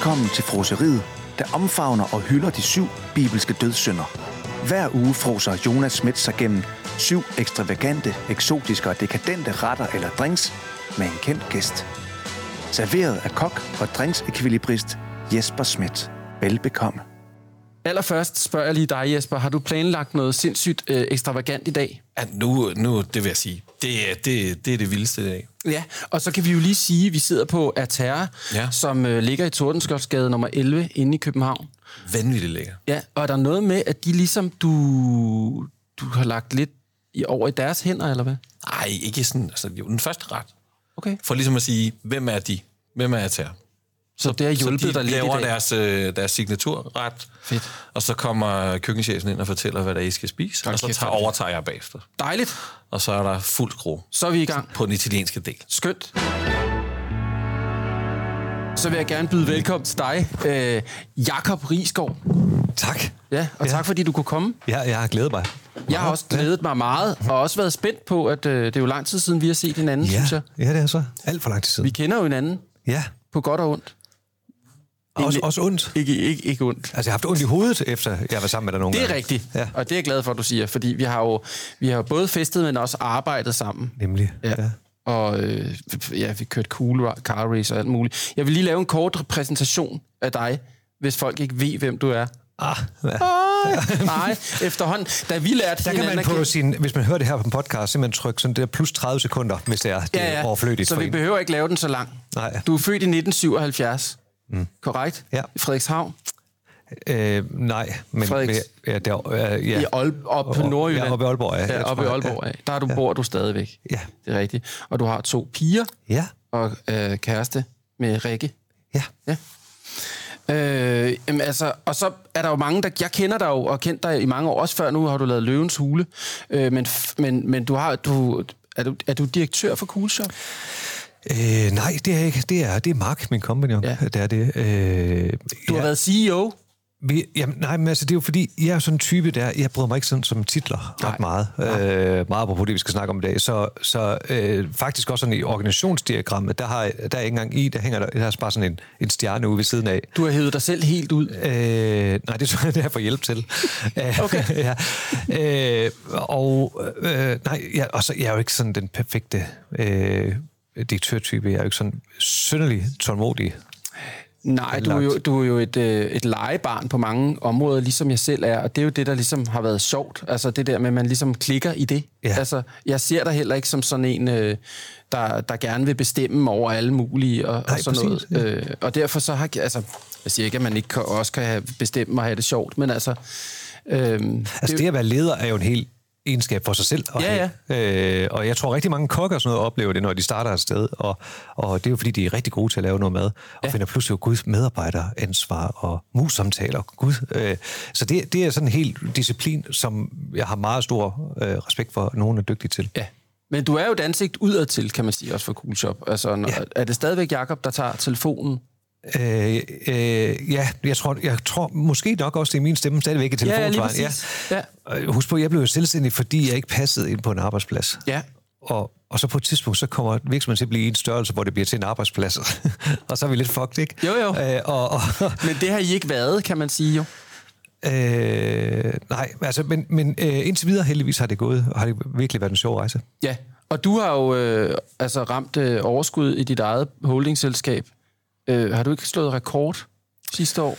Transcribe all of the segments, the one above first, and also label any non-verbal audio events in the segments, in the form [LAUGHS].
Velkommen til froseriet, der omfavner og hylder de syv bibelske dødssynder. Hver uge froser Jonas Schmidt sig gennem syv ekstravagante, eksotiske og dekadente retter eller drinks med en kendt gæst. Serveret af kok og drinksekvilibrist Jesper Schmidt. Velbekomme. Allerførst spørger jeg lige dig, Jesper. Har du planlagt noget sindssygt øh, ekstravagant i dag? Ja, nu, nu, det vil jeg sige, det, er- det, det er det vildeste i dag. Ja, og så kan vi jo lige sige, at vi sidder på Aterra, Ja. som øh, ligger i Tordenskjoldsgade nummer 11 inde i København. Vanvittigt lækker. Ja, og er der noget med, at de ligesom, du, du har lagt lidt i, over i deres hænder, eller hvad? Nej, ikke sådan, altså jo, den første ret. Okay. For ligesom at sige, hvem er de? Hvem er til? Så det har hjulpet så de dig lidt i laver dag? deres, øh, deres signaturret. Fedt. Og så kommer køkkenchefen ind og fortæller, hvad der er, I skal spise. Hold og så tager, er overtager jeg bagefter. Dejligt. Og så er der fuld skrue Så er vi i gang. på den italienske del. Skønt. Så vil jeg gerne byde velkommen til dig, øh, Jakob Risgaard. Tak. Ja, og tak fordi du kunne komme. Ja, jeg har glædet mig. Jeg har også glædet mig meget, og også været spændt på, at øh, det er jo lang tid siden, vi har set hinanden, Ja, synes jeg. ja, det er så. Alt for lang tid siden. Vi kender jo hinanden Ja, på godt og ondt. Også, også ondt. Ikke, ikke, ikke ondt. Altså, jeg har haft ondt i hovedet, efter jeg var sammen med dig nogle Det er gange. rigtigt, Ja, og det er jeg glad for, at du siger, fordi vi har jo vi har både festet, men også arbejdet sammen. nemlig. Ja. ja. Og øh, ja, vi kørte cool car race og alt muligt. Jeg vil lige lave en kort præsentation af dig, hvis folk ikke ved, hvem du er. Ah, ja. Ej, nej, efterhånden. Da vi lærte Der kan man på sin, hvis man hører det her på en podcast, simpelthen trykke sådan der plus 30 sekunder, hvis det er, det er overflødigt Så vi en. behøver ikke lave den så lang. Nej. Du er født i 1977. Mm. Korrekt? Ja. Frederikshavn. Øh, nej, men Frederiks- ja, der, øh, ja. I Aalb- op på Nordjylland. Ja, oppe i Aalborg, ja. Ja, oppe i Aalborg, ja. Der er du, bor du stadigvæk. Ja. Det er rigtigt. Og du har to piger Ja, og øh, kæreste med Rikke. ja. Ja. Øh, jamen, altså, og så er der jo mange, der... Jeg kender dig jo, og kendt dig i mange år, også før nu har du lavet Løvens Hule. Øh, men, men, men du har... Du, er, du, er du direktør for Coolshop? Øh, nej, det er ikke. Det er, det er Mark, min compagnon. Ja. Ja. Det er det. Øh, Du har været CEO. Vi, jamen, nej, men altså, det er jo fordi, jeg er sådan en type der, jeg bryder mig ikke sådan som titler Nej. ret meget. Øh, meget på det, vi skal snakke om i dag. Så, så øh, faktisk også sådan i organisationsdiagrammet, der, har, der er ikke engang i, der hænger der, der er bare sådan en, en stjerne ude ved siden af. Du har hævet dig selv helt ud. Øh, nej, det tror jeg, det er for hjælp til. [LAUGHS] Okay. ja. øh, og øh, nej, jeg, og så, jeg er jo ikke sådan den perfekte øh, direktørtype. Jeg er jo ikke sådan synderlig tålmodig. Nej, du er jo, du er jo et, øh, et legebarn på mange områder, ligesom jeg selv er, og det er jo det, der ligesom har været sjovt. Altså det der med, at man ligesom klikker i det. Ja. Altså, jeg ser dig heller ikke som sådan en, øh, der, der gerne vil bestemme over alle mulige og, Nej, og sådan præcis, noget. Øh, og derfor så har jeg, altså, jeg siger ikke, at man ikke kan, også kan have bestemme og have det sjovt, men altså... Øh, Altså det at være leder er jo en helt egenskab for sig selv. at Ja, have. Øh, og jeg tror rigtig mange kokker og sådan noget oplever det, når de starter et sted. Og, og det er jo fordi, de er rigtig gode til at lave noget mad. Og ja. finder pludselig jo Gud medarbejderansvar og mus-samtaler. Gud. Øh, så det, det er sådan en helt disciplin, som jeg har meget stor øh, respekt for, at nogen er dygtige til. Ja. Men du er jo et ansigt udadtil, kan man sige, også for Coolshop. Altså, når, ja. Ja. er det stadigvæk Jakob der tager telefonen? Øh, øh, ja, jeg tror, jeg tror måske nok også, det er min stemme stadigvæk i telefonsvaren. præcis. Ja. Øh, Husk på, jeg blev jo selvstændig, fordi jeg ikke passede ind på en arbejdsplads. Ja. Og, og så på et tidspunkt, så kommer virksomheden til at blive i en størrelse, hvor det bliver til en arbejdsplads. [LAUGHS] og så er vi lidt fucked, ikke? Jo, jo. Øh, og, og, [LAUGHS] Men det har I ikke været, kan man sige jo. øh, nej, altså, men, men øh, indtil videre heldigvis har det gået, og har det virkelig været en sjov rejse. Ja, og du har jo øh, altså ramt øh, overskud i dit eget holdingselskab. Øh, har du ikke slået rekord sidste år?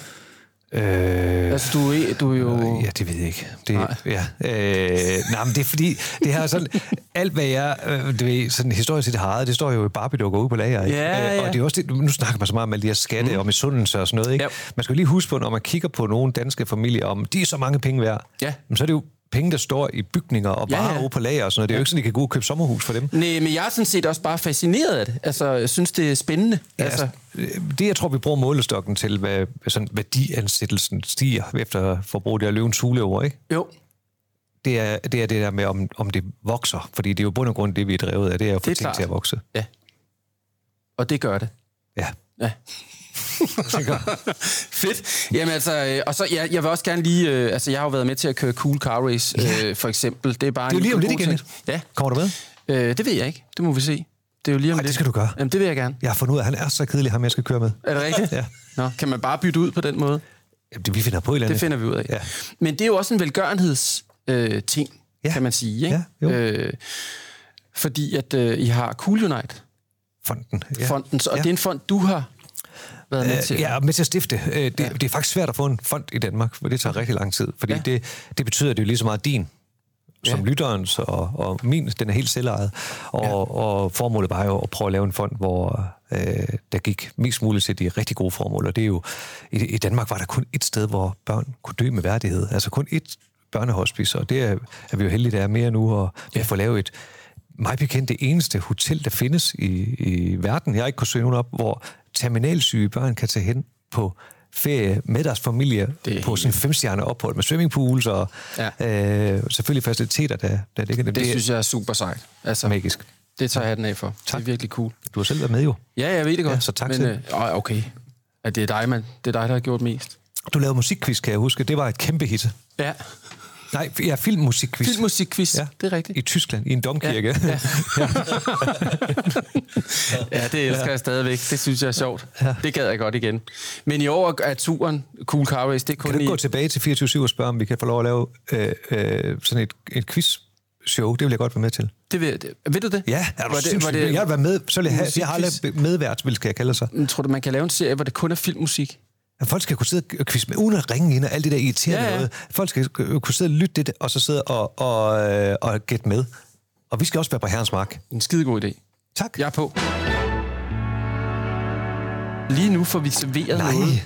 Øh, Altså, du er, du er jo... Ja, det ved jeg ikke. Det, Nej. ja, øh, nej, men det er fordi, det her sådan, alt hvad jeg, øh, du ved, sådan historisk set har det står jo i Barbie-dukker ude på lager, ikke? Ja, Øh, ja. Og det er også det, nu snakker man så meget om alle de her skatte mm. og misundelse og sådan noget, ikke? Ja. Man skal jo lige huske på, når man kigger på nogle danske familier, om de er så mange penge værd, Ja. men så er det jo penge, der står i bygninger og Ja, varer ja. på lager og sådan noget. Det er jo ikke sådan, at de kan gå og købe sommerhus for dem. Nej, men jeg er sådan set også bare fascineret af det. Altså, jeg synes, det er spændende. Ja, altså, altså, det, jeg tror, vi bruger målestokken til, hvad sådan, værdiansættelsen stiger efter forbrug det af løvens huleord, ikke? jo. det er, det er det der med, om, om det vokser. Fordi det er jo bund og grund det, vi er drevet af. Det er at få ting klart. til at vokse. Ja. Og det gør det. Ja. Ja. [LAUGHS] Fedt. Jamen altså, øh, og så ja, jeg vil også gerne lige, øh, altså jeg har jo været med til at køre Cool Car Race, øh, for eksempel. Det er bare Det er jo lige om lidt igen. ting. Ja, Kommer du med? øh, det ved jeg ikke. Det må vi se. Det er jo lige om Ej, det skal du gøre. Jamen, det vil jeg gerne. Jeg har fundet ud af, at han er så kedelig, ham jeg skal køre med. Er det rigtigt? [LAUGHS] Ja. Nå, kan man bare bytte ud på den måde? Jamen, det, vi finder på et eller andet. Det finder vi ud af. Ja. Men det er jo også en velgørenheds øh, ting, Ja. kan man sige. Ikke? Ja, jo. Øh, fordi at øh, I har Cool Unite Fonden. ja. fonden, og det er en fond, du har været med til. Øh, jeg er med til at stifte. Øh, Det, ja. det er faktisk svært at få en fond i Danmark, for det tager rigtig lang tid. Fordi Ja. ja. det, det betyder, at det er jo lige så meget din som Ja. ja. lytterens, og, og min, den er helt selvejet. Og, ja. og formålet var jo at prøve at lave en fond, hvor øh, der gik mest muligt til de rigtig gode formål. Og det er jo, i, i Danmark var der kun et sted, hvor børn kunne dø med værdighed. Altså kun et børnehospice, og det er, er vi jo heldige, der er mere nu, og vi har fået lavet et, mig bekendt det eneste hotel, der findes i, i verden. Jeg har ikke kunnet søge nogen op, hvor terminalsyge børn kan tage hen på ferie med deres familie Det på sådan en femstjerne ophold med swimmingpools og Ja. ja. øh, selvfølgelig faciliteter, der, der ligger der. Det synes jeg er super sejt. Altså, magisk. Det tager jeg den af for. Tak. Det er virkelig cool. Du har selv været med jo. Ja, jeg ved det godt. Ja, så tak Men, til øh, okay. At det er dig, mand. Det er dig, der har gjort mest. Du lavede musikquiz, kan jeg huske. Det var et kæmpe hit. Ja, Nej, ja, filmmusikquiz. filmmusikquiz. Ja. Det er rigtigt. I Tyskland, i en domkirke. Ja. Ja, [LAUGHS] det elsker jeg stadigvæk. Det synes jeg er sjovt. Det gad jeg godt igen. Men i år er turen Cool Car Race, det er kun Kan du i... gå tilbage til 24 og spørge, om vi kan få lov at lave øh, øh, sådan et, et quiz-show? Det vil jeg godt være med til. Det vil, det, ved du det? Ja, er du var det, var det, Jeg vil være med. Så vil jeg, have, jeg har lavet medvært, vil skal jeg kalde det så. Men Tror du, man kan lave en serie, hvor det kun er filmmusik? At folk skal kunne sidde og quiz med, uden at ringe ind og alt det der irriterende Ja, ja, noget. Folk skal kunne sidde og lytte det, og så sidde og, og, øh, og gætte med. Og vi skal også være på herrens mark. En skidegod idé. Tak. Jeg er på. Lige nu får vi serveret Nej. noget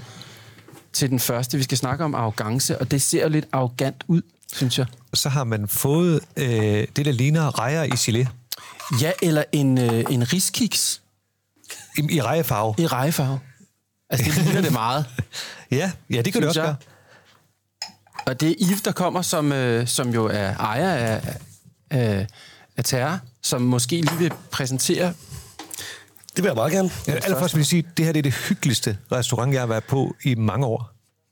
til den første. Vi skal snakke om arrogance, og det ser lidt arrogant ud, synes jeg. Så har man fået øh, det, der ligner rejer i gelé. Ja, eller en, øh, en riskiks I, i rejefarve. i rejefarve. Altså, det ligner det meget. [LAUGHS] Ja, ja, det kan det synes også jeg. gøre. Og det er Yves, der kommer, som, øh, som jo er ejer af, af, af Terra, som måske lige vil præsentere. Det vil jeg meget gerne. Ja, allerførst vil jeg sige, at det her det er det hyggeligste restaurant, jeg har været på i mange år.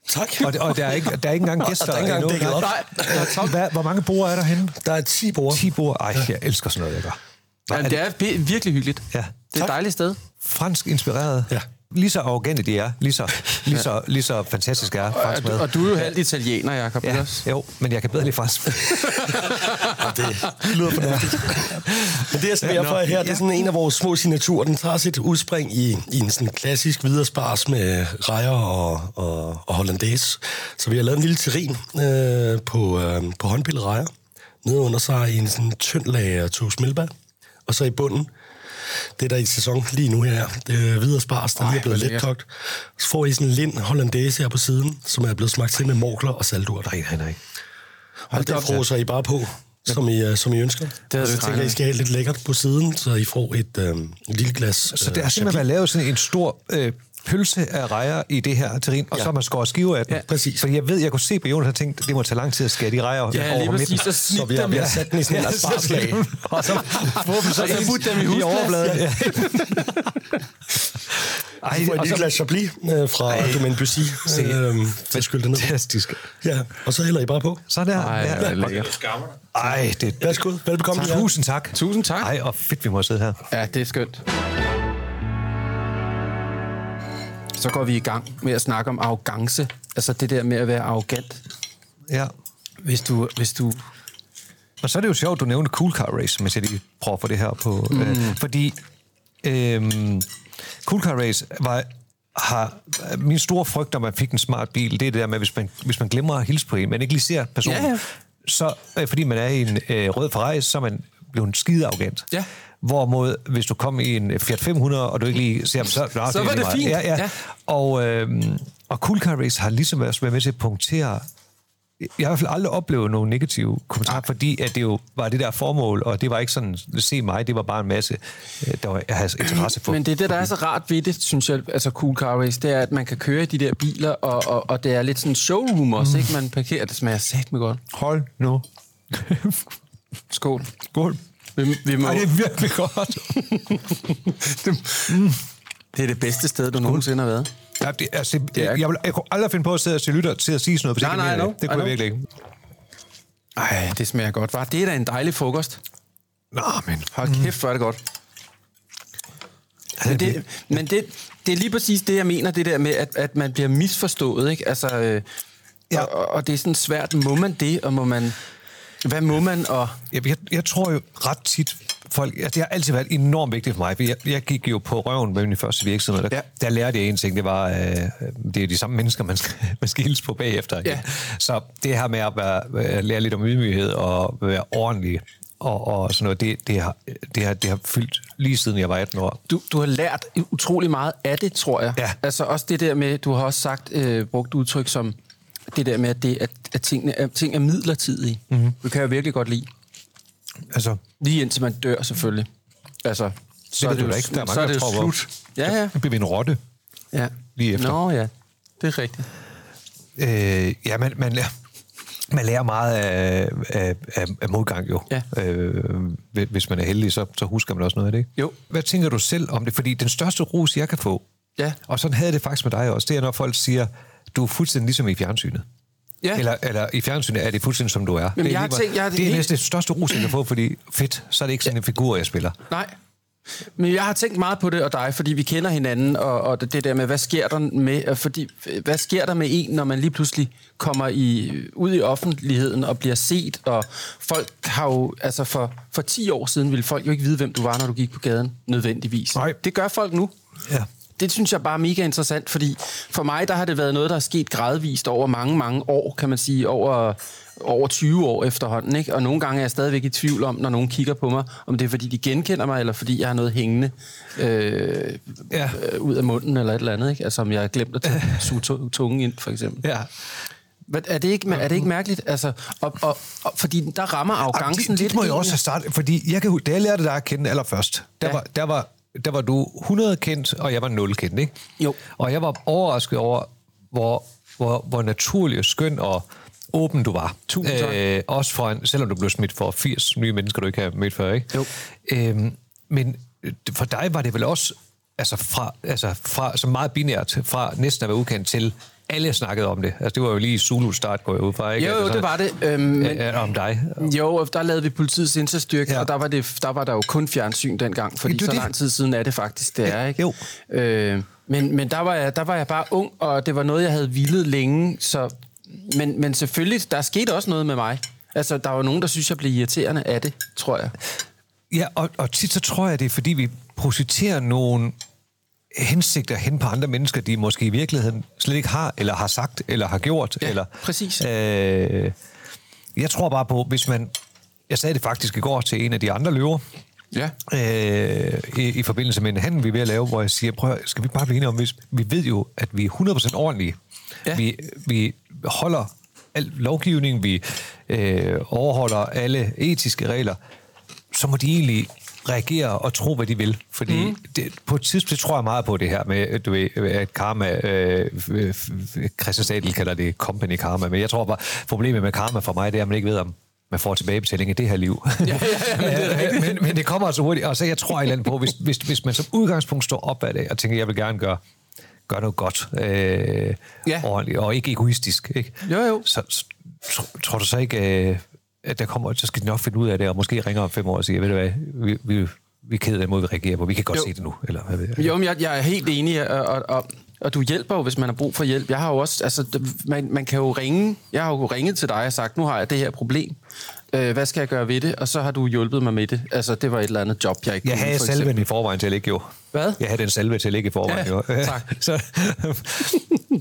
Tak. Og, det, og der, er ikke, der er ikke engang [LAUGHS] gæster. Og der er ikke engang dækket op. Nej. Hvad, hvor mange bord er der henne? Der er 10 bord. 10 bord. Ej, jeg elsker sådan noget, jeg gør. Hvor Ja, det er vi- virkelig hyggeligt. Ja. Det er et Tak. dejligt sted. fransk inspireret. Ja. Lige så arrogante de er, lige så, [LAUGHS] lige så, lige så fantastisk er Og, fransk du- mad. og du er jo halvt italiener, Jacob. Ja, jo, men jeg kan bedre lide fransk. [LAUGHS] Det lyder fornuftigt. [LAUGHS] Men det, jeg serverer for her, det er sådan en af vores små signaturer. Den tager sit udspring i, i en sådan klassisk videospars med rejer og, og, og hollandaise. Så vi har lavet en lille terrin øh, på, øh, på håndpillet rejer. Nede under sig i en sådan tynd lag af smilbær. Og så i bunden, det der er i sæson lige nu her, det er videre spars, der lige er blevet let kogt. Så får I sådan en lind hollandaise her på siden, som er blevet smagt til med morkler og salturt. Nej, nej, nej. Og det froser I bare på, som I, øh, som I ønsker. og du så tænker jeg, I skal have lidt lækkert på siden, så I får et, øh, et lille glas Så det har simpelthen været lavet sådan en stor øh, pølse af rejer i det her terrin, og Ja. så har man skåret skiver af den. Ja, præcis. Fordi jeg ved, jeg kunne se på Jonas, og tænkte, det må tage lang tid at skære de rejer Ja, lige over midten. præcis. Så Så vi har, dem. vi Ja. har sat den i sådan en asparslag. [LAUGHS] og så så, så putte dem i overbladet. Ja. Ej, Ej, får et og lille så, glas Chablis øh, fra Domaine Bussy. Øh, det fantastisk. Ja, og så hælder I bare på. Sådan der. Ej, ja. det er lækkert. Ej, det, Værsgo, velbekomme. tak. Tusind tak. Tusind tak. Ej, og fedt, vi må sidde her. Ja, det er skønt. Så går vi i gang med at snakke om arrogance. Altså det der med at være arrogant. Ja. Hvis du, hvis du Og så er det jo sjovt, du nævnte Cool Car Race, hvis jeg lige prøver få det her på. Mm. Øh, fordi øhm, Cool Car Race var, har min store frygt, når man fik en smart bil, det er det der med, hvis man, hvis man glemmer at hilse på en, man ikke lige ser personen, Ja, ja. så øh, fordi man er i en øh, rød Ferrari, så er man blevet skide arrogant. Ja. Hvorimod, hvis du kom i en Fiat 500, og du ikke lige ser dem, så, nå, Så var det fint. Ja, ja. Ja. Og, øhm, og Cool Car Race har ligesom været været med til at punktere jeg har i hvert fald aldrig oplevet nogle negative kommentarer, fordi at det jo var det der formål, og det var ikke sådan, se mig, det var bare en masse, øh, der var, jeg havde interesse for. Men det er det, der er så rart ved det, synes jeg, altså Cool Car Race, det er, at man kan køre i de der biler, og, og, og det er lidt sådan showroom også, ikke? Man parkerer, det smager med godt. Hold nu. Skål. Skål. Vi, vi må, Ej, det er virkelig godt. [LAUGHS] det er det bedste sted, du nogensinde har været. Ja, det, altså, det er- jeg, jeg, vil, jeg kunne aldrig finde på at sidde og se lytter til at sige sådan noget, hvis Nej, nej, mener know, det. Det kunne jeg virkelig ikke. Ej, det smager godt. Var det er da en dejlig frokost. Nå, men... Hold kæft, hvor er det godt. Men, det, men det, det er lige præcis det, jeg mener, det der med, at, at man bliver misforstået, ikke? Altså, øh, ja. og, og det er sådan svært, må man det, og må man... Hvad må man, og... Jeg, jeg, jeg tror jo ret tit, folk, altså, det har altid været enormt vigtigt for mig, for jeg, jeg gik jo på røven med min første virksomhed, der, Ja. der lærte jeg en ting, det var, øh, det er de samme mennesker, man skal, man skal hilse på bagefter. Ja. Så det her med at, være, at lære lidt om ydmyghed og være ordentlig, og, og sådan noget, det, det, har, det, har, det har fyldt lige siden jeg var 18 år. Du, du har lært utrolig meget af det, tror jeg. Ja. Altså også det der med, du har også sagt, øh, brugt udtryk som det der med, at, det, at, at, tingene, at ting er midlertidige. Mm-hmm. Det kan jeg virkelig godt lide. Altså, Lige indtil man dør, selvfølgelig. Altså, så det er det jo, ikke. Der er mange, så er det jo slut. Ja, ja. så bliver vi en rotte ja. lige efter. Nå ja, det er rigtigt. Øh, ja, man, man, lærer, man lærer meget af, af, af, af modgang jo. Ja. Øh, hvis man er heldig, så, så husker man også noget af det, ikke? Jo. Hvad tænker du selv om det? Fordi den største ros, jeg kan få, Ja. og sådan havde det faktisk med dig også, det er, når folk siger, du er fuldstændig ligesom i fjernsynet. Ja. Eller, eller i fjernsynet er det fuldstændig, som du er. det er, jeg tænkt- jeg har det er helt- næsten det største ros, jeg kan få, fordi fedt, så er det ikke sådan en figur, jeg spiller. Nej. Men jeg har tænkt meget på det og dig, fordi vi kender hinanden, og, og det, det der med, hvad sker der med, fordi, hvad sker der med en, når man lige pludselig kommer i, ud i offentligheden og bliver set, og folk har jo, altså for, for 10 år siden ville folk jo ikke vide, hvem du var, når du gik på gaden, nødvendigvis. Nej. Det gør folk nu. Ja. Det synes jeg bare er mega interessant, fordi for mig, der har det været noget, der er sket gradvist over mange, mange år, kan man sige, over, over 20 år efterhånden, ikke? Og nogle gange er jeg stadigvæk i tvivl om, når nogen kigger på mig, om det er, fordi de genkender mig, eller fordi jeg har noget hængende øh, Ja. øh, ud af munden, eller et eller andet, ikke? Altså, om jeg har glemt at [LAUGHS] suge tu- tungen ind, for eksempel. Ja. Hvad- Er det ikke, er det ikke mærkeligt? Altså, og, og, og, fordi der rammer arrogancen det, lidt. det må jeg også have startet, fordi jeg kan, da jeg lærte dig at kende allerførst, der, Ja. var, der, var, der var du 100 kendt, og jeg var 0 kendt, ikke? Jo. Og jeg var overrasket over, hvor, hvor, hvor naturlig og skøn og åben du var. Tusind tak. Øh, også for en, selvom du blev smidt for 80 nye mennesker, du ikke har mødt før, ikke? Jo. Øhm, men øh, for dig var det vel også altså fra, altså fra, så meget binært, fra næsten at være ukendt til alle snakkede om det. Altså, det var jo lige Zulu start, går jeg ud fra, ikke? Jo, jo, altså, det var det. Øhm, men, om dig. Jo, og der lavede vi politiets indsatsstyrke, Ja. og der var, det, der var der jo kun fjernsyn dengang, fordi det så det. lang tid siden er det faktisk, det er, ikke? Jo. Øh, men men der, var jeg, der var jeg bare ung, og det var noget, jeg havde villet længe, så... Men, men selvfølgelig, der skete også noget med mig. Altså, der var nogen, der synes, jeg blev irriterende af det, tror jeg. Ja, og, og tit så tror jeg, det er fordi, vi projiciterer nogle hensigter hen på andre mennesker, de måske i virkeligheden slet ikke har, eller har sagt, eller har gjort. Ja, eller, præcis. Øh, jeg tror bare på, hvis man... Jeg sagde det faktisk i går til en af de andre løver, Ja. øh, i, i forbindelse med en handel, vi er ved at lave, hvor jeg siger, prøv, skal vi bare blive enige om, hvis vi ved jo, at vi er 100% ordentlige. Ja. Vi, vi holder al lovgivning, vi øh, overholder alle etiske regler, så må de egentlig reagere og tro, hvad de vil. Fordi mm. det, på et tidspunkt tror jeg meget på det her med, du ved, at karma, øh, øh, Christian Stadil kalder det company karma, men jeg tror bare, problemet med karma for mig, det er, at man ikke ved, om man får tilbagebetaling i det her liv. Ja, ja, ja, men det [LAUGHS] rigtigt. men, men det kommer altså hurtigt, og så jeg tror et eller andet på, hvis, hvis, hvis man som udgangspunkt står op af det, og tænker, jeg vil gerne gøre, gøre noget godt, øh, Ja. ordentligt, og ikke egoistisk, ikke? Jo, jo. Så, så tro, tror du så ikke, øh, at der kommer, så skal de nok finde ud af det, og måske ringer om fem år og siger, ved du hvad, vi, vi, vi er ked af den måde, vi reagerer på, vi kan godt Jo. se det nu, eller hvad ved jeg. Jo, men jeg, jeg er helt enig, og, og, og, og du hjælper jo, hvis man har brug for hjælp. Jeg har jo også, altså, man, man kan jo ringe, jeg har jo ringet til dig og sagt, nu har jeg det her problem. Øh, hvad skal jeg gøre ved det? Og så har du hjulpet mig med det. Altså, det var et eller andet job, jeg ikke Jeg kunne, havde salven i forvejen til at ligge jo. Hvad? Jeg havde den salve til at ligge i forvejen Ja, jo. tak. [LAUGHS] så,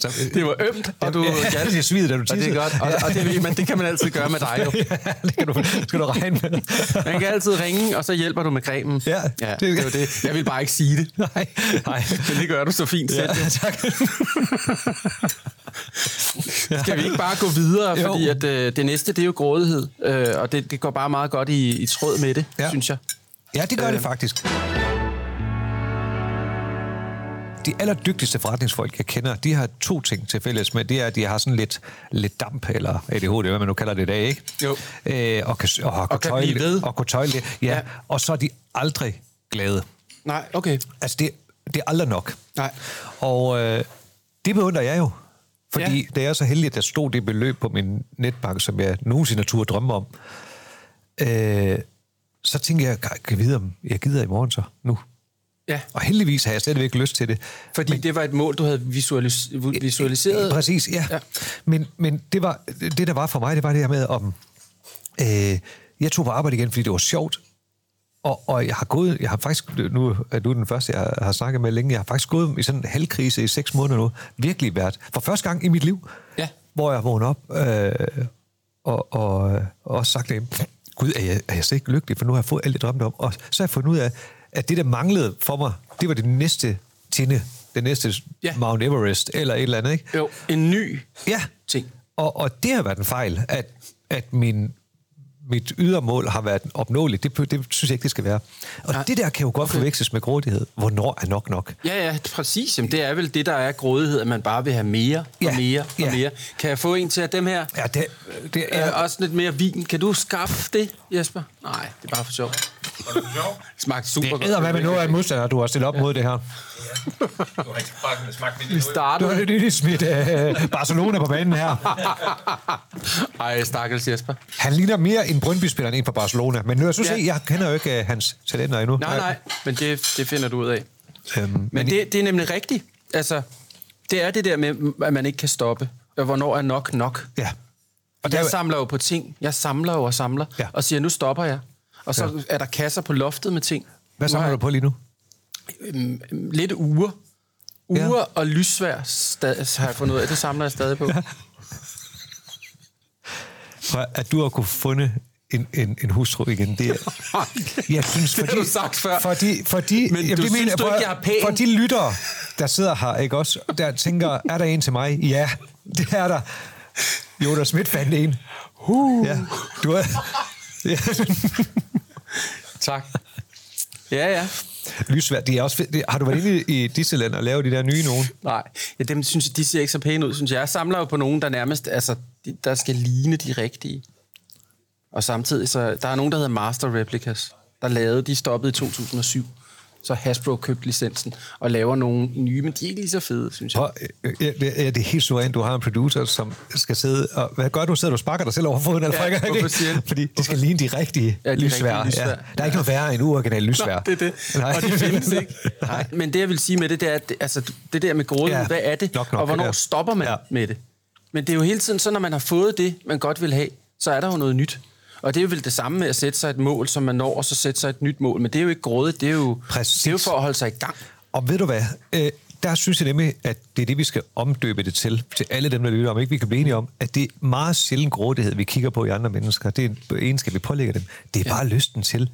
så, [LAUGHS] Det var ømt, og du... Ja, det er svidet, da du Og det er tissede. godt, og, og det, men det kan man altid gøre med dig jo. [LAUGHS] ja, det kan du, skal du regne med. Man kan altid ringe, og så hjælper du med cremen. Ja, ja det- det, er det. Jeg vil bare ikke sige det. [LAUGHS] Nej, nej. Men det gør du så fint selv. Ja, tak. Skal vi ikke bare gå videre, Jo. fordi at, øh, det næste, det er jo grådighed, øh, og det, det går bare meget godt i, i tråd med det, Ja. ja. synes jeg. Ja, det gør Øh. det faktisk. De allerdygtigste forretningsfolk, jeg kender, de har to ting til fælles med. Det er, at de har sådan lidt, lidt damp, eller ADHD, hvad man nu kalder det i dag, ikke? Jo. Øh, og, kan, og, har Og kan tøjle, blive ved. Og kunne tøjle det. Ja. ja. Og så er de aldrig glade. Nej, okay. Altså, det, det er aldrig nok. Nej. Og øh, det beundrer jeg jo. Fordi Ja. det er så heldigt, at der stod det beløb på min netbank, som jeg nogensinde turde drømme om. Øh, så tænker jeg, kan jeg vide, om jeg gider i morgen så nu? Ja. Og heldigvis har jeg stadigvæk lyst til det. Fordi men, det var et mål, du havde visualis- visualiseret. Præcis, ja. Ja. Men, men det, var, det, der var for mig, det var det her med, om øh, jeg tog på arbejde igen, fordi det var sjovt. Og, og jeg har gået, jeg har faktisk, nu er du den første, jeg har snakket med længe, jeg har faktisk gået i sådan en halvkrise i seks måneder nu. Virkelig været, for første gang i mit liv, Ja. hvor jeg vågnede op øh, og, og, og sagt, gud, er jeg, er jeg slet ikke lykkelig, for nu har jeg fået alt, jeg drømte om. Og så har jeg fundet ud af, at det, der manglede for mig, det var det næste tinde, det næste Ja. Mount Everest, eller et eller andet, ikke? Jo, en ny Ja. ting. Og, og det har været en fejl, at, at min, mit ydermål har været opnåeligt. Det, det synes jeg ikke, det skal være. Og Nej. det der kan jo godt okay. forveksles med grådighed. Hvornår er nok nok? Ja, ja, præcis. Jamen, det er vel det, der er grådighed, at man bare vil have mere og Ja, mere og ja. mere. Kan jeg få en til at dem her? Ja, det, det er... Øh, også lidt mere vin. Kan du skaffe det, Jesper? Nej, det er bare for sjov. Smagte super Det godt. er hvad med noget af modstander, du har stillet op mod det her. Vi Du startede. har lige smidt øh, Barcelona på banen her. [LAUGHS] Ej, stakkels Jesper. Han ligner mere en Brøndby-spiller end en fra Barcelona. Men nu, jeg synes Ja. ja. jeg kender jo ikke uh, hans talenter endnu. Nej, nej, men det, det finder du ud af. Øhm, Men det, det er nemlig rigtigt. Altså, det er det der med, at man ikke kan stoppe. Og hvornår er nok nok? Ja. Og der jeg jo- samler jo på ting. Jeg samler jo og samler. Ja. Og siger, nu stopper jeg. Og så ja. er der kasser på loftet med ting. Hvad samler du på lige nu? øhm, Lidt uger. Uger ja. og lysvær stad, har jeg fundet ud af. Det samler jeg stadig på. [LAUGHS] Ja. For at du har kunne fundet en, en, en hustru igen, det er... [LAUGHS] Jeg synes, Det har du sagt før. Fordi, fordi, Men du det synes du for, ikke, jeg er pæn? For de lyttere, der sidder her, ikke også, der tænker, er der en til mig? Ja, det er der. Jonas Schmidt fandt en. Uh. Ja, du er... [LAUGHS] Ja. Tak. Ja, ja. Lysvær, det er også fedt. Har du været inde i Disneyland og lavet de der nye nogen? Nej, ja, dem synes jeg, de ser ikke så pæne ud, synes jeg. Jeg samler jo på nogen, der nærmest, altså, de, der skal ligne de rigtige. Og samtidig, så der er nogen, der hedder Master Replicas, der lavede, de stoppede i 2007. Så Hasbro købte licensen og laver nogle nye, men de er ikke lige så fede, synes jeg. Og, øh, ja, det, ja, det er helt suverænt. Du har en producer, som skal sidde... Og, hvad gør du? Sidder du og sparker dig selv over foden? Eller Ja, hvorfor siger? Fordi det skal ligne de rigtige Ja, de lysvær. rigtige lysvær. Ja. Der er ikke noget værre end uoriginal lysvær. Nå, det er det. Nej. Og de findes [LAUGHS] ikke. Nej. Men det, jeg vil sige med det, det er, at det, altså, det der med grådighed, Ja, hvad er det? nok, nok, og hvornår ja. stopper man Ja. med det? Men det er jo hele tiden så, når man har fået det, man godt vil have, så er der jo noget nyt. Og det er jo vel det samme med at sætte sig et mål, som man når, og så sætte sig et nyt mål. Men det er jo ikke grådigt, det er jo, Præcis. det er jo for at holde sig i gang. Og ved du hvad? Øh, der synes jeg nemlig, at det er det, vi skal omdøbe det til, til alle dem, der lytter, om ikke vi kan blive enige om, at det er meget sjældent grådighed, vi kigger på i andre mennesker. Det er en egenskab, vi pålægger dem. Det er ja. bare lysten til,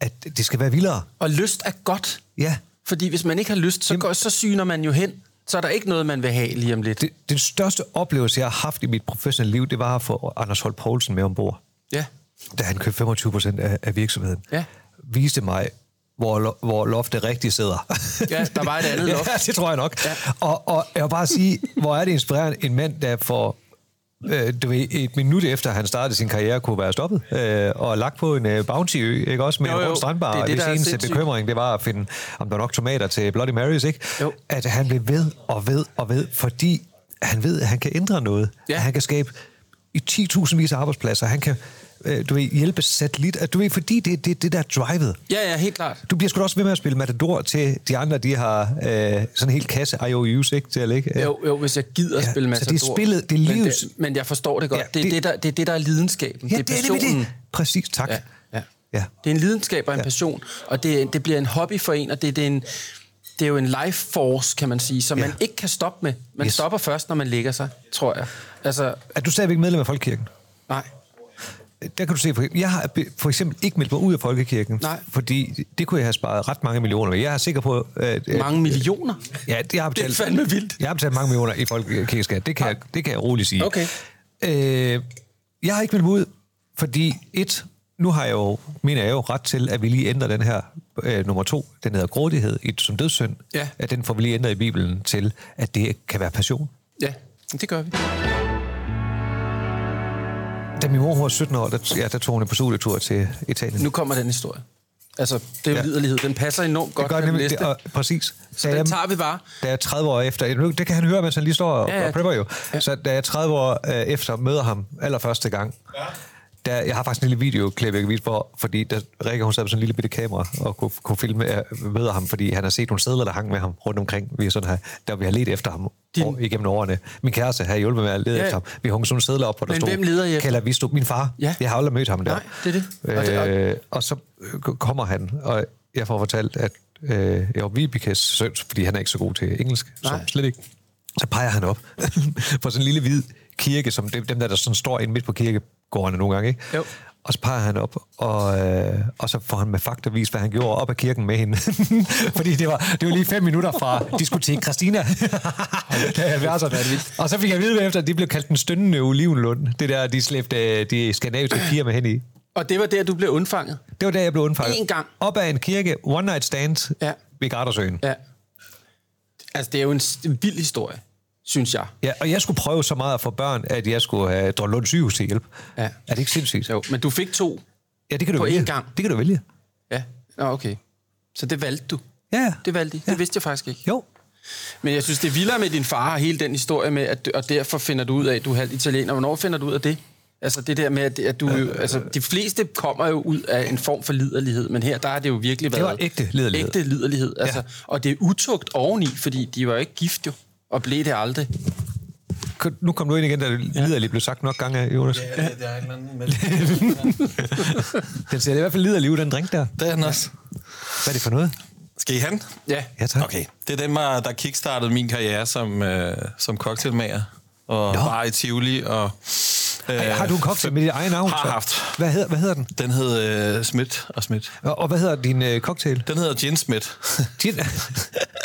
at det skal være vildere. Og lyst er godt. Ja. Fordi hvis man ikke har lyst, så, går, så syner man jo hen. Så er der ikke noget, man vil have lige om lidt. Det, den største oplevelse, jeg har haft i mit professionelle liv, det var at få Anders Holt Poulsen med ombord. Ja. Da han købte 25 procent af, af virksomheden, Ja. viste mig, hvor, hvor loftet rigtig sidder. Ja, der var et andet [LAUGHS] loft. ja, det tror jeg nok. Ja. Og, og jeg vil bare sige, hvor er det inspirerende, en mand, der får øh, du ved, et minut efter han startede sin karriere, kunne være stoppet øh, og lagt på en øh, bounty-ø, ikke også med Jo, en jo. rund strandbar, Det er det, der er eneste sindssygt. bekymring, det var at finde, om der var nok tomater til Bloody Marys, ikke? Jo. At han blev ved og ved og ved, fordi han ved, at han kan ændre noget. Ja. At han kan skabe i 10.000 vis af arbejdspladser. Han kan du ved, hjælpe satellit. At Du ved, fordi det er det, det der drivet. Ja, ja, helt klart. Du bliver sgu også ved med at spille Matador til de andre, de har øh, sådan en hel kasse IOUs, ikke, til at ligge. Jo, jo, hvis jeg gider Ja, spille så det er Matador. spillet, det er men, livets- det, men jeg forstår det godt. Ja, det, er det- det, der, det er det, der er lidenskaben. Ja, det er det er det. Præcis, tak. Ja, ja. Ja. Det er en lidenskab og en Ja. passion, og det, det bliver en hobby for en, og det, det, er, en, det er jo en life force, kan man sige, som Ja. man ikke kan stoppe med. Man Yes. stopper først, når man lægger sig, tror jeg. Altså, Er du stadigvæk medlem af Folkekirken? nej. Der kan du se, for, jeg har for eksempel ikke meldt mig ud af Folkekirken, Nej. fordi det kunne jeg have sparet ret mange millioner. Jeg er sikker på... At, at, Mange millioner. Ja, det, jeg har betalt, Det er fandme vildt. Jeg har betalt mange millioner i folkekirkeskat. Det kan, jeg, det kan jeg roligt sige. Okay. Øh, jeg har ikke meldt mig ud, fordi et, nu har jeg jo, mener jeg jo ret til, at vi lige ændrer den her øh, nummer to, den hedder grådighed i, som dødssynd, Ja. at den får vi lige ændret i Bibelen til, at det kan være passion. Ja, det gør vi. Da min mor var 17 år, der, ja, der tog hun en personlig til Italien. Nu kommer den historie. Altså, det er jo Ja. liderlighed. Den passer enormt godt det gør med den nemlig, næste. det, og, præcis. Så den tager vi bare. Da jeg er 30 år efter, nu, det kan han høre, mens han lige står og, Ja, ja, og prepper jo. Ja. Så da jeg er 30 år øh, efter møder ham allerførste gang, ja. Der, jeg har faktisk en lille videoklip, jeg kan vise, hvor, fordi der, Rikke, hun sad på sådan en lille bitte kamera og kunne, kunne filme øh, med ham, fordi han har set nogle sædler, der hang med ham rundt omkring. Vi er sådan her, der vi har let efter ham Din... år, igennem årene. Min kæreste har hjulpet med at lede Ja. efter ham. Vi hung sådan nogle sædler op, hvor der Men stod... hvem leder efter? Kalder Visto, min far. Ja. Jeg har aldrig mødt ham der. Nej, det er det. Og det- og- Øh, og så øh, kommer han, og jeg får fortalt, at øh, jeg var Vibekes søn, fordi han er ikke så god til engelsk. Nej. Så slet ikke. Så peger han op [LAUGHS] på sådan en lille hvid kirke, som dem, dem der, der sådan står inde midt på kirkegårdene nogle gange, ikke? Jo. Og så peger han op, og, øh, og så får han med fakta vist, hvad han gjorde op ad kirken med hende. [LAUGHS] Fordi det var, det var lige fem minutter fra diskotek Christina. [LAUGHS] det er værre sådan, og så fik jeg vide bagefter, at de blev kaldt den stønnende olivenlund. Det der, de slæbte øh, de skandinaviske piger med hen i. Og det var der, du blev undfanget. Det var der, jeg blev undfanget. Én gang. Op ad en kirke, one night stand Ja. ja. ved Gardersøen. Ja. Ja. Altså, det er jo en, en vild historie, synes jeg. ja. og jeg skulle prøve så meget at få børn, at jeg skulle have Drønlund sygehus til hjælp. Ja. Er det ikke sindssygt? Jo, men du fik to. Ja, det kan du På vælge. én gang. Det kan du vælge. Ja, Nå, okay. Så det valgte du. Ja, ja. Det valgte de. Det vidste jeg faktisk ikke. Jo. Men jeg synes, det er vildere med din far og hele den historie med, at, og derfor finder du ud af, at du er halvt italiener. Hvornår finder du ud af det? Altså det der med, at, at du... jo- Altså, de fleste kommer jo ud af en form for liderlighed, men her der har det jo virkelig Det været... var ægte liderlighed. Ægte liderlighed. Altså, Og det er utugt oveni, fordi de var jo ikke gift jo, og blev det aldrig. Nu kom du ind igen, da det liderligt blev sagt nok gange af Jonas. Ja, det er et eller andet med [LAUGHS] Den ser i hvert fald liderlig ud, den drink der. Det er den også. Hvad er det for noget? Skal I hen? Ja. Ja, tak. Okay. Det er der der kickstartede min karriere som, øh, som cocktailmager. Og Nå. var i Tivoli. Og, øh, Har du en cocktail med dit eget navn? Har så? haft. Hvad hedder, hvad hedder den? Den hed øh, Smith og Smith. Og, og hvad hedder din øh, cocktail? Den hedder Gin Smith. Gin. [LAUGHS]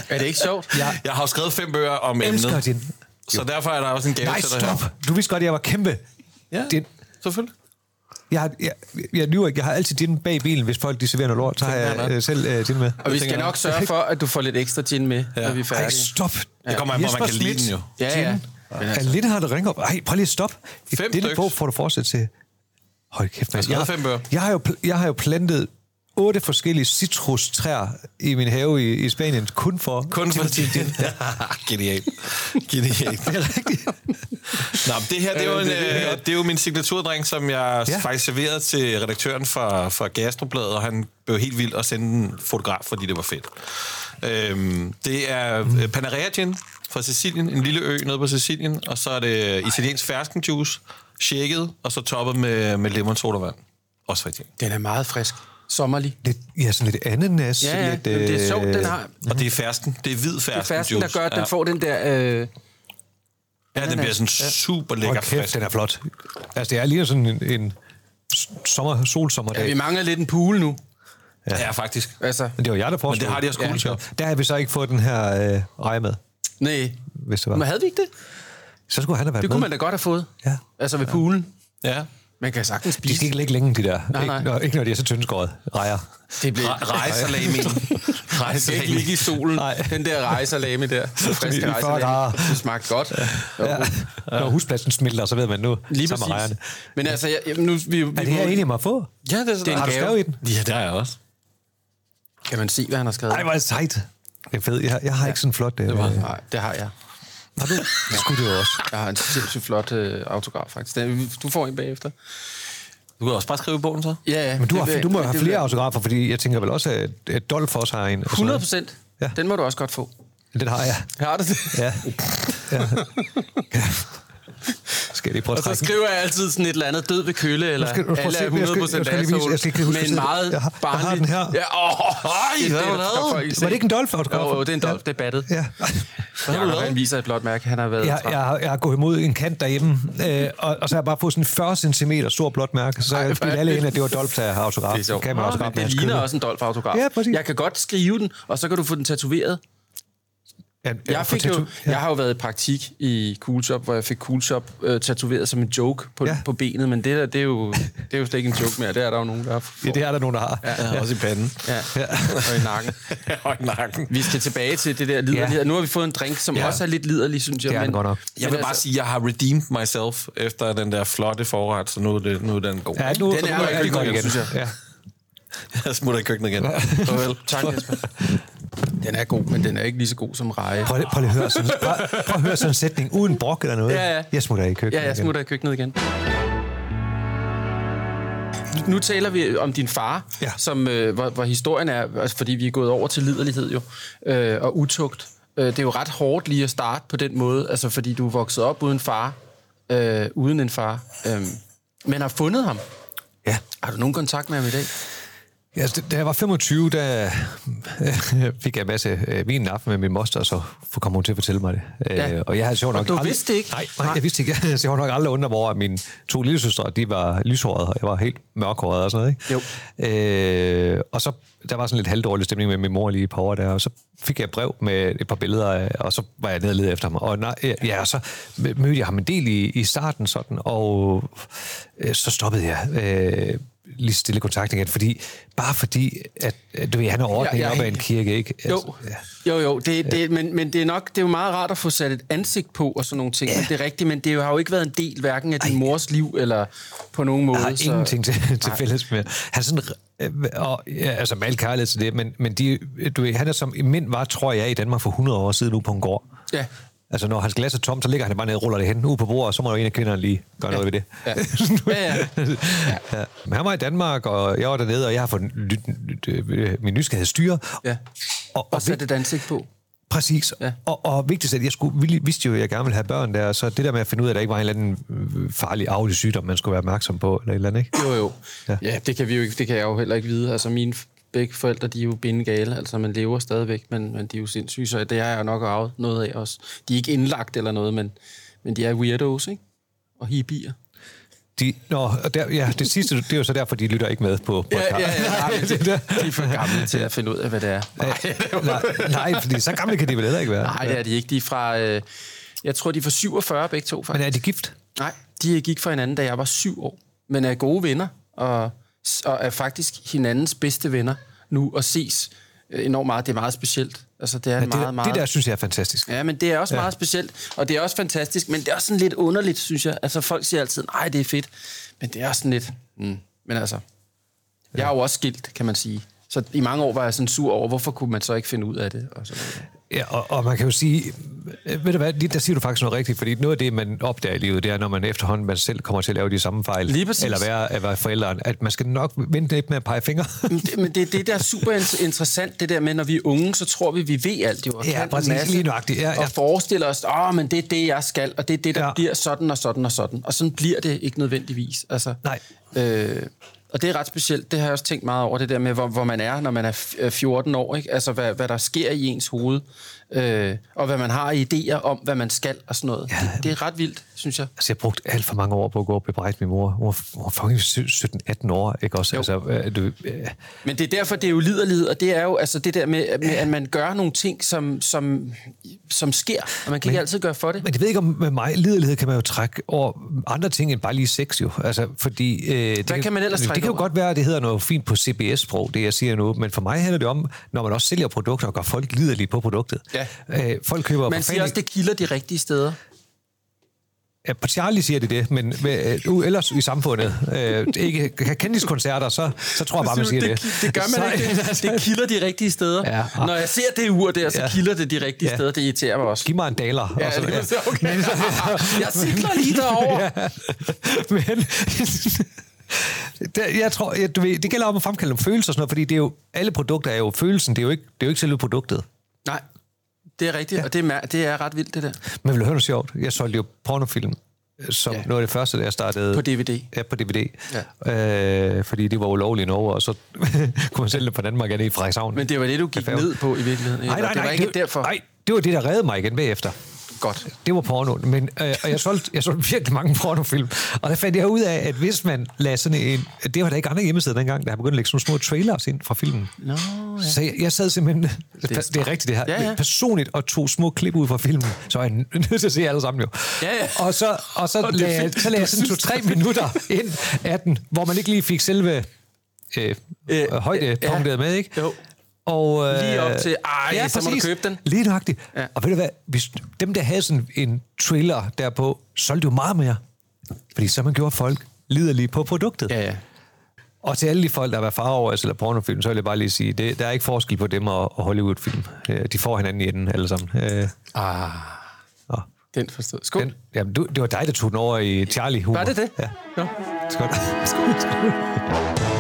Er det ikke sjovt? Ja. Jeg har jo skrevet fem bøger om elsker emnet. gin. Så derfor er der også en gave Nej, til dig her. stop. Du vidste godt, at jeg var kæmpe. Ja, Gin. selvfølgelig. Jeg, har, jeg, jeg lyver ikke. Jeg har altid gin bag bilen, hvis folk de serverer noget lort. Så har jeg øh, selv øh, gin med. Og vi skal jeg. nok sørge for, at du får lidt ekstra gin med, ja. når vi er Ej, færdige. stop. Det kommer an på, man kan lide den jo. Ja, ja. Men altså. Lidt har det ringet op. Ej, prøv lige at stoppe. I Fem styks. bog får du fortsætte til. Hold kæft, mand. Jeg har fem bøger. Jeg har, jo, jeg har jo plantet otte forskellige citrustræer i min have i, i Spanien, kun for... Kun for gin. [LAUGHS] Genialt. Genialt. Det er rigtigt. [LAUGHS] Nå, det her, det er jo, en, det- det er øh, det er jo min signaturdrink, som jeg Ja. ja. faktisk serverede til redaktøren fra, fra Gastrobladet, og han blev helt vild og sendte en fotograf, fordi det var fedt. Øhm, det er mm. Panarea Gin fra Sicilien, en lille ø nede på Sicilien, og så er det italiensk ferskenjuice, shaket, og så toppet med, med lemon sodavand. Også rigtig. Den er meget frisk. Sommerlig. Lidt, ja, sådan lidt ananas. Ja, ja. lidt, Lidt, det er sjovt, den har... Og det er fersken. Det er hvid Det er fersken, der gør, at den ja. får den der... Øh, Ja, den bliver sådan super lækker kæft, frisk. den er flot. Altså, det er lige sådan en, en sommer, solsommerdag. ja, vi mangler lidt en pool nu. Ja, faktisk. Altså, Men det var jeg, der foreslog. Men det har de også Ja. Der har vi så ikke fået den her øh, reje med, nej. hvis det var. Men havde vi ikke det? Så skulle han have været Det med. kunne man da godt have fået. Ja. Altså ved poolen. Ja. Man kan sagtens De spise skal ikke ligge længe, de der. Nej, nej. Ikke, når, ikke når de er så tyndskåret rejer. Det blev... Rejsalami. Skal ikke ligge i solen. Nej. Den der rejsalami der. [LAUGHS] Frisk I 40 rejsalami. Det smagte godt. Jo. Ja. Når huspladsen smelter, så ved man nu, Lige sammen med rejerne. præcis. Men altså, jeg, jeg- nu, vi, vi Er det her egentlig må få? Ja, det er, Det er en Har du gave. skrevet i den? Ja, det har jeg også. Kan man se, hvad han har skrevet? Ej, hvor er det sejt. Det er fedt. Jeg, jeg har ikke sådan en flot... Øh, det Nej, det har jeg. har du? Det skulle du også. Jeg har en sindssygt flot øh, autograf, faktisk. Den, du får en bagefter. Du kan også bare skrive i bogen, så. Ja, ja. Men du, det har, vil- du må det have flere autografer, fordi jeg tænker vel også, at, at Dolph også har en. og sådan 100 noget. procent. Ja. Den må du også godt få. Den har jeg. Har du det? Ja. ja. [LAUGHS] Skal jeg lige prøve at Og så skriver jeg altid sådan et eller andet død ved kølle, eller skal- alle jeg er se- jeg skal- 100% jeg skal lige vise- jeg skal ikke huske med en at se- meget jeg har- jeg har barnlig... den her. Ja, åh, hvad det er ikke se. Var det ikke en Dolph-autograf? Jo, jo, det er en Dolph, det er battet. Ja. [LAUGHS] Jakob, han viser et blåt mærke, han har været... Jeg, jeg, har, jeg har gået imod en kant derhjemme, øh, og, og så har jeg bare fået sådan en 40 cm stor blåt mærke, så jeg hvor er bildt alle det- ind, at det var Dolph, der har autograf. det er sjovt. Kan man men med det ligner også en Dolph-autograf. Ja, præcis. Jeg kan godt skrive den, og så kan du få den tatoveret. Ja, Jeg, fik jo, jeg har jo været i praktik i Coolshop, hvor jeg fik Coolshop øh, tatoveret som en joke på, Ja. ja. på benet, men det der, det er, jo, det er jo slet ikke en joke mere. Det er der jo nogen, der har. Ja, det er der nogen, der har. Ja, også i panden. Ja, og i nakken. [LAUGHS] og i nakken. Vi skal tilbage til det der liderlighed. Ja. Nu har vi fået en drink, som Ja. ja. også er lidt liderlig, synes jeg. Det er den godt nok. Jeg vil bare sige, at jeg har redeemed myself efter den der flotte forret, så nu er, det, nu er den god. Ja, nu, Den nu er er rigtig god, igen. synes jeg. Ja. Jeg smutter i køkkenet igen. [LAUGHS] Farvel. Tak, Jesper. Den er god, men den er ikke lige så god som reje. Prøv, prøv lige at høre sådan, prøv, prøv at høre sådan en sætning uden brok eller noget. Ja, ja. Jeg smutter i køkkenet Ja, jeg igen. smutter i køkkenet igen. nu taler vi om din far, Ja. som, øh, hvor, hvor historien er, altså, fordi vi er gået over til liderlighed jo, øh, og utugt. Øh, det er jo ret hårdt lige at starte på den måde, altså fordi du er vokset op uden far, øh, uden en far, øh, men har fundet ham. Ja. Har du nogen kontakt med ham i dag? Ja, altså, da jeg var 25, der [LAUGHS] fik jeg en masse øh, vin en aften med min moster, og så kom hun til at fortælle mig det. Ja. Øh, og jeg havde sjovt Og nok du aldrig- vidste ikke? Nej, nej, jeg vidste ikke. [LAUGHS] Jeg havde nok aldrig undret mig over, at mine to lillesøstre, de var lyshårede, og jeg var helt mørkhåret og sådan noget. Ikke? Øh, og så, der var sådan lidt halvdårlig stemning med min mor lige et par år der, og så fik jeg et brev med et par billeder, af- og så var jeg nede og lede efter ham. Og nej, ja, og så mødte jeg ham en del i, i starten sådan, og øh, så stoppede jeg øh, lige stille kontakt igen, fordi, bare fordi, at, at du ved, han er ordentlig Ja, ja, ja, op ad en kirke, ikke? Jo, Altså, jo, jo det, det, men, men det er nok det er jo meget rart at få sat et ansigt på og sådan nogle ting, ja. det er rigtigt, men det har jo ikke været en del hverken af din mors liv eller på nogen måde. Jeg har så- ingenting til, til fælles med. Han er sådan, øh, og, ja, altså med al kærlighed til det, men, men de, du ved, han er som mind var, tror jeg, i Danmark for 100 år siden ude på en gård. Ja. Altså, når hans glas er tomt, så ligger han bare ned og ruller det hen ude på bordet, og så må der en af kvinderne lige gøre noget ved det. Ja. Ja, ja. [LAUGHS] ja. Men han var i Danmark, og jeg var dernede, og jeg har fået øh, min nysgerrighed styre. Ja. Og, Og sat et ansigt på. Præcis. Ja. Ja. Og, og vigtigst, at jeg skulle, vidste jo, at jeg gerne ville have børn der, så det der med at finde ud af, at der ikke var en eller anden øh, farlig arvelig sygdom, man skulle være opmærksom på, eller et eller andet, ikke? Jo, jo. Ja. Ja. ja, det kan vi jo ikke, det kan jeg jo heller ikke vide. Altså mine begge forældre, de er jo bindegale, altså man lever stadigvæk, men, men de er jo sindssyge, så det har jeg nok arvet noget af også. De er ikke indlagt eller noget, men, men de er weirdos, ikke? Og hippier. De, nå, og der, ja, det sidste, det er jo så derfor, de lytter ikke med på podcast. Ja, ja, ja. Nej, [LAUGHS] de, de er for gamle til at finde ud af, hvad det er. nej, nej, fordi så gamle kan de vel heller ikke være. Nej, det er de ikke. De er fra, øh, jeg tror, de er fra 47 begge to, faktisk. Men er de gift? Nej, de gik fra hinanden, da jeg var syv år. Men er gode venner, og, og er faktisk hinandens bedste venner nu, og ses øh, enormt meget. Det er meget specielt. Altså, det er Ja, det, meget, meget... det der synes jeg er fantastisk. Ja, men det er også ja. meget specielt, og det er også fantastisk, men det er også sådan lidt underligt, synes jeg. Altså, folk siger altid, nej, det er fedt, men det er også sådan lidt... Mm. Men altså, jeg er jo også skilt, kan man sige. Så i mange år var jeg sådan sur over, hvorfor kunne man så ikke finde ud af det? Og sådan noget. Ja, og, og man kan jo sige, øh, ved du hvad, der siger du faktisk noget rigtigt, fordi noget af det, man opdager i livet, det er, når man efterhånden man selv kommer til at lave de samme fejl, Lige præcis. eller være, at være forældren, at man skal nok vente lidt med at pege fingre. [LAUGHS] Men det, men det, det der er super in- interessant, det der med, når vi er unge, så tror vi, vi ved alt jo. Og Ja, præcis. Lige nøjagtigt. Ja, ja. Og forestiller os, åh, men det er det, jeg skal, og det er det, der. Ja. bliver sådan og sådan og sådan. Og sådan bliver det ikke nødvendigvis. Altså, Nej. Øh, og det er ret specielt. Det har jeg også tænkt meget over, det der med, hvor, hvor man er, når man er f- øh, 14 år. Ikke? Altså, hvad, hvad der sker i ens hoved. Øh, og hvad man har idéer om, hvad man skal og sådan noget. Ja. Det, det er ret vildt, synes jeg. Altså, jeg har brugt alt for mange år på at gå og bebrejde min mor. Hun var, hun var fucking 17-18 år, ikke også? Jo. Altså, øh, du, øh, Men det er derfor, det er jo liderlighed, og det er jo altså det der med, med at man gør nogle ting, som, som, som sker, og man kan men, ikke altid gøre for det. Men jeg ved ikke, om med mig, liderlighed kan man jo trække over andre ting end bare lige sex jo. Altså, fordi, øh, det kan man ellers Det trække kan jo over? godt være, at det hedder noget fint på CBS-sprog, det jeg siger nu, men for mig handler det om, når man også sælger produkter og gør folk liderlige på produktet. Ja. Øh, folk køber Man for siger også, det kilder de rigtige steder. Ja, på Charlie siger de det, men med, uh, ellers i samfundet, øh, ikke kendiskoncerter, så, så tror jeg bare, man siger det. det, det gør man [LAUGHS] så, ikke. Det, det kilder de rigtige steder. Ja. Når jeg ser det ur der, så Ja. kilder det de rigtige Ja. steder. Det irriterer mig også. Giv mig en daler. Ja, og så, det er okay. [LAUGHS] Jeg cykler lige derover. Ja. Men, det, [LAUGHS] jeg tror, jeg, du ved, det gælder om at fremkalde nogle følelser og sådan noget, fordi det er jo, alle produkter er jo følelsen, det er jo ikke, det er jo ikke selve produktet. Nej, det er rigtigt, ja. og det er, det er ret vildt, det der. Men vil du høre noget sjovt? Jeg solgte jo pornofilm, som Ja. noget af det første, da jeg startede... På DVD. Ja, på DVD. Ja. Øh, fordi det var ulovligt i Norge, og så [LAUGHS] kunne man sælge det på Danmark igen i Frederikshavn. Men det var det, du gik ned på i virkeligheden. nej, nej, det var nej, ikke det, derfor. Nej, det var det, der reddede mig igen bagefter. Godt. Det var porno, men øh, og jeg solgte, jeg solgte virkelig mange pornofilm. Og der fandt jeg ud af, at hvis man lagde sådan en... Det var der ikke andre hjemmesider dengang, der har begyndt at lægge sådan nogle små trailers ind fra filmen. Nå, ja. Så jeg, jeg sad simpelthen... Det er, det er rigtigt, det her. Ja, ja. Personligt og tog små klip ud fra filmen. Så er jeg nødt til at se alle sammen jo. Ja, ja. Og så, og så, Og lagde, så lagde jeg sådan to-tre minutter ind af den, hvor man ikke lige fik selve øh, Øh, øh, højdepunktet ja. med, ikke? Jo. Og, øh, Lige op til, ej, så må du købe den. Lige nøjagtigt. Ja. Ja. Og ved du hvad, hvis dem, der havde sådan en trailer derpå, solgte jo meget mere. Fordi så man gjorde folk liderlige på produktet. Ja, ja. Og til alle de folk, der har været far over eller pornofilm, så vil jeg bare lige sige, det, der er ikke forskel på dem og, og Hollywood-film. Øh, De får hinanden i enden alle sammen. Øh, Ah. og Den forstod. Skål. Den, jamen, du, det var dig, der tog den over i Charlie humor. Var det det? Ja. Nå. Skål. Skål. Skål.